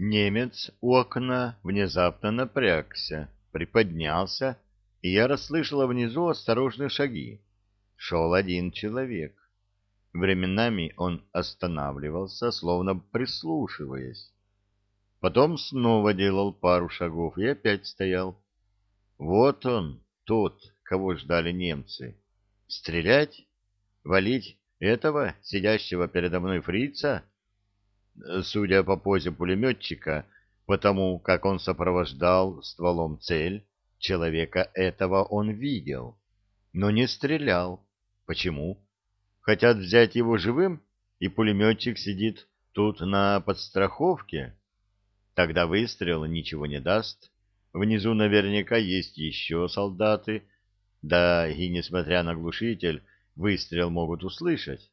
Немец у окна внезапно напрягся, приподнялся, и я расслышала внизу осторожные шаги. Шел один человек. Временами он останавливался, словно прислушиваясь. Потом снова делал пару шагов и опять стоял. Вот он, тот, кого ждали немцы. Стрелять? Валить этого, сидящего передо мной фрица? Судя по позе пулеметчика, потому как он сопровождал стволом цель, человека этого он видел, но не стрелял. Почему? Хотят взять его живым, и пулеметчик сидит тут на подстраховке? Тогда выстрел ничего не даст. Внизу наверняка есть еще солдаты, да и, несмотря на глушитель, выстрел могут услышать.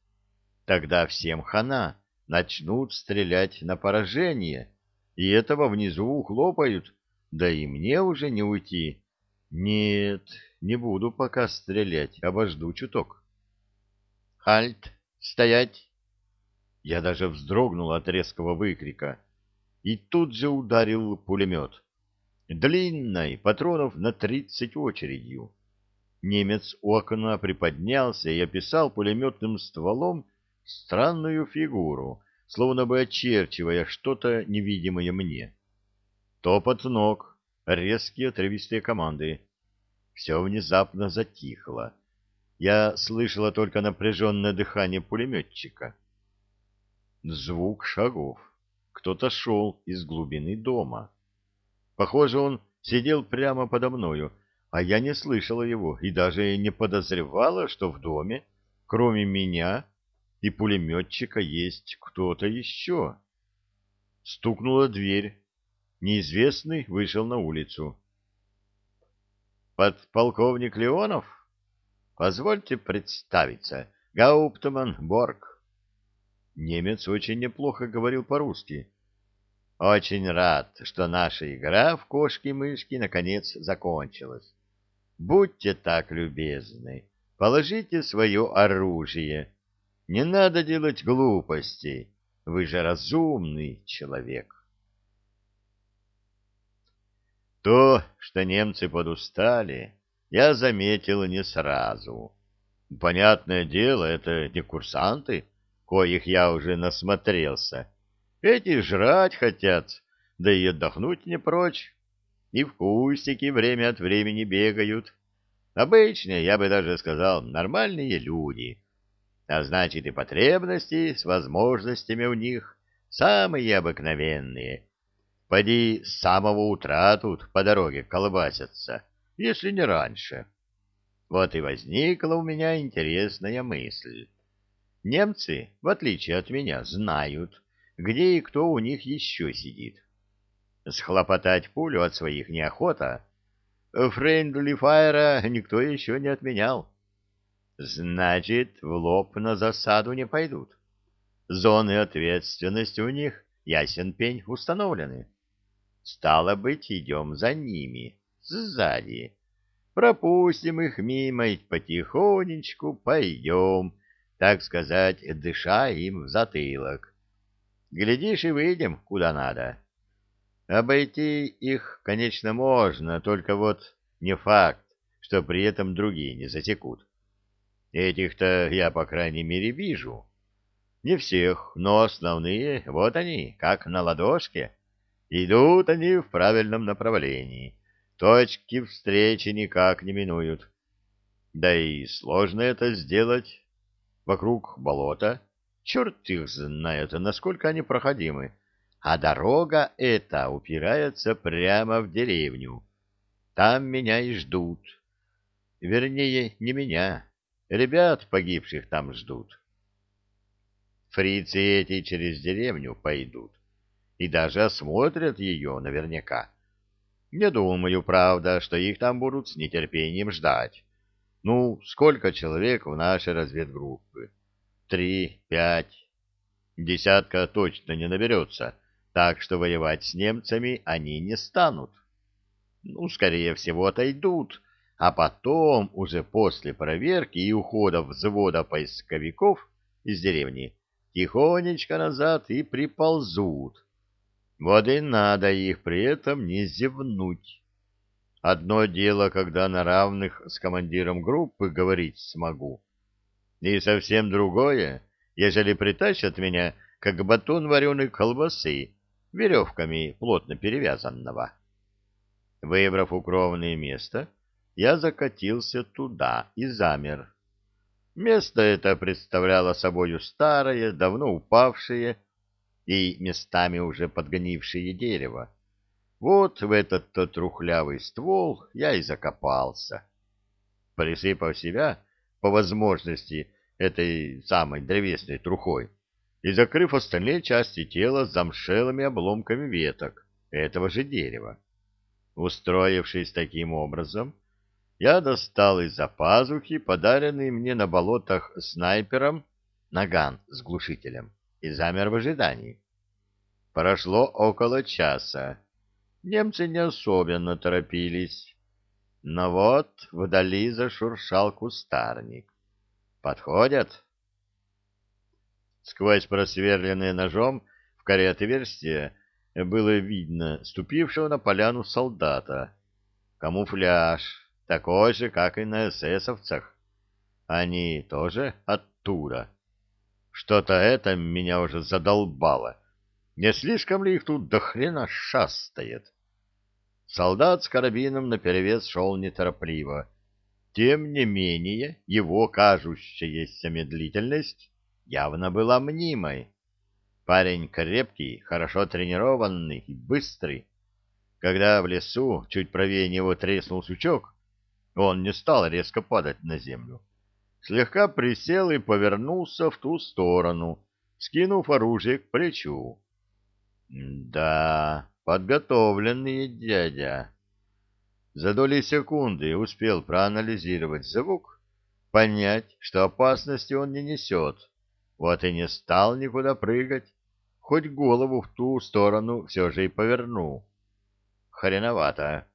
Тогда всем хана начнут стрелять на поражение, и этого внизу ухлопают, да и мне уже не уйти. Нет, не буду пока стрелять, обожду чуток. «Хальт! Стоять!» Я даже вздрогнул от резкого выкрика, и тут же ударил пулемет. Длинной, патронов на тридцать очередью. Немец у окна приподнялся и описал пулеметным стволом странную фигуру, словно бы очерчивая что-то невидимое мне. Топот ног, резкие отрывистые команды. Все внезапно затихло я слышала только напряженное дыхание пулеметчика. Звук шагов. Кто-то шел из глубины дома. Похоже, он сидел прямо подо мною, а я не слышала его и даже не подозревала, что в доме, кроме меня и пулеметчика, есть кто-то еще. Стукнула дверь. Неизвестный вышел на улицу. «Подполковник Леонов?» Позвольте представиться. Гауптман Борг. Немец очень неплохо говорил по-русски. Очень рад, что наша игра в кошки-мышки наконец закончилась. Будьте так любезны, положите свое оружие. Не надо делать глупостей. Вы же разумный человек. То, что немцы подустали, я заметил не сразу. Понятное дело, это не курсанты, коих я уже насмотрелся. Эти жрать хотят, да и отдохнуть не прочь. И в кустике время от времени бегают. Обычные, я бы даже сказал, нормальные люди. А значит, и потребности с возможностями у них самые обыкновенные. Поди с самого утра тут по дороге колбасятся если не раньше. Вот и возникла у меня интересная мысль. Немцы, в отличие от меня, знают, где и кто у них еще сидит. Схлопотать пулю от своих неохота. Френдли файра никто еще не отменял. Значит, в лоб на засаду не пойдут. Зоны ответственности у них, ясен пень, установлены. Стало быть, идем за ними сзади. Пропустим их мимо и потихонечку пойдем, так сказать, дыша им в затылок. Глядишь, и выйдем куда надо. Обойти их, конечно, можно, только вот не факт, что при этом другие не засекут. Этих-то я, по крайней мере, вижу. Не всех, но основные, вот они, как на ладошке. Идут они в правильном направлении. Точки встречи никак не минуют. Да и сложно это сделать. Вокруг болота. Черт их знает, насколько они проходимы. А дорога эта упирается прямо в деревню. Там меня и ждут. Вернее, не меня. Ребят погибших там ждут. Фрицы эти через деревню пойдут. И даже осмотрят ее наверняка. Не думаю, правда, что их там будут с нетерпением ждать. Ну, сколько человек в нашей разведгруппе? Три, пять. Десятка точно не наберется, так что воевать с немцами они не станут. Ну, скорее всего, отойдут, а потом, уже после проверки и ухода взвода поисковиков из деревни, тихонечко назад и приползут. Вот и надо их при этом не зевнуть. Одно дело, когда на равных с командиром группы говорить смогу, и совсем другое, ежели притащат меня, как батон вареной колбасы, веревками плотно перевязанного. Выбрав укромное место, я закатился туда и замер. Место это представляло собою старое, давно упавшее и местами уже подгонившее дерево. Вот в этот-то трухлявый ствол я и закопался. Присыпав себя, по возможности, этой самой древесной трухой, и закрыв остальные части тела замшелыми обломками веток этого же дерева. Устроившись таким образом, я достал из-за пазухи подаренный мне на болотах снайпером наган с глушителем и замер в ожидании. Прошло около часа. Немцы не особенно торопились. Но вот вдали зашуршал кустарник. Подходят? Сквозь просверленное ножом в коре отверстие было видно ступившего на поляну солдата. Камуфляж, такой же, как и на эсэсовцах. Они тоже оттуда. Что-то это меня уже задолбало. Не слишком ли их тут до хрена шастает? Солдат с карабином наперевес шел неторопливо. Тем не менее, его кажущаяся медлительность явно была мнимой. Парень крепкий, хорошо тренированный и быстрый. Когда в лесу чуть правее него треснул сучок, он не стал резко падать на землю. Слегка присел и повернулся в ту сторону, скинув оружие к плечу. Да, подготовленный дядя. За доли секунды успел проанализировать звук, понять, что опасности он не несет, вот и не стал никуда прыгать, хоть голову в ту сторону все же и повернул. Хреновато.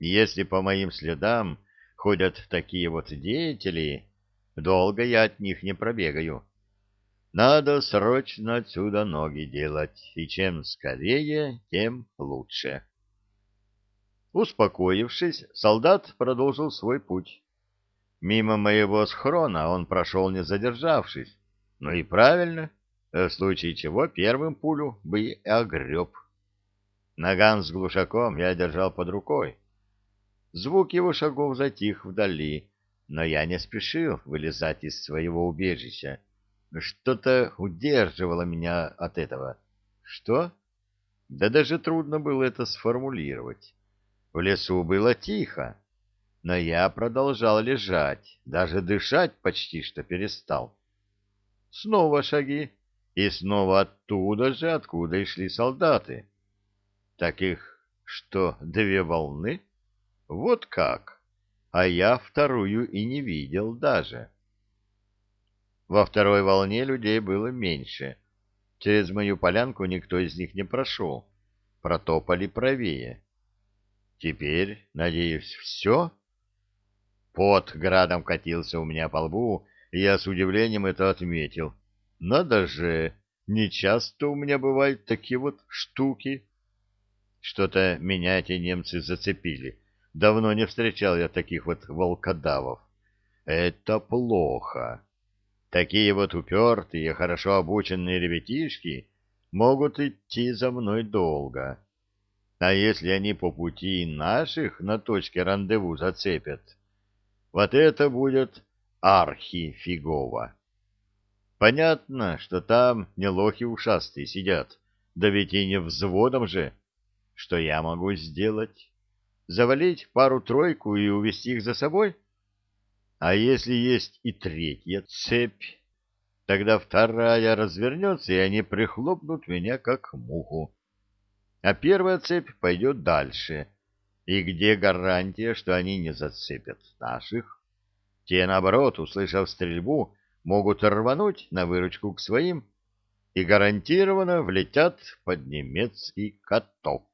Если по моим следам ходят такие вот деятели, долго я от них не пробегаю. Надо срочно отсюда ноги делать, и чем скорее, тем лучше. Успокоившись, солдат продолжил свой путь. Мимо моего схрона он прошел не задержавшись, ну и правильно, в случае чего первым пулю бы и огреб. Наган с глушаком я держал под рукой. Звук его шагов затих вдали, но я не спешил вылезать из своего убежища. Что-то удерживало меня от этого. Что? Да даже трудно было это сформулировать. В лесу было тихо, но я продолжал лежать, даже дышать почти что перестал. Снова шаги, и снова оттуда же, откуда и шли солдаты. Таких что, две волны? Вот как! А я вторую и не видел даже. Во второй волне людей было меньше. Через мою полянку никто из них не прошел. Протопали правее. Теперь, надеюсь, все? Пот градом катился у меня по лбу, и я с удивлением это отметил. Надо же, не часто у меня бывают такие вот штуки. Что-то меня эти немцы зацепили. Давно не встречал я таких вот волкодавов. Это плохо. Такие вот упертые, хорошо обученные ребятишки могут идти за мной долго. А если они по пути наших на точке рандеву зацепят, вот это будет архи-фигово. Понятно, что там не лохи ушастые сидят, да ведь и не взводом же. Что я могу сделать? Завалить пару-тройку и увести их за собой? А если есть и третья цепь? Тогда вторая развернется, и они прихлопнут меня, как муху. А первая цепь пойдет дальше. И где гарантия, что они не зацепят наших? Те, наоборот, услышав стрельбу, могут рвануть на выручку к своим и гарантированно влетят под немецкий каток.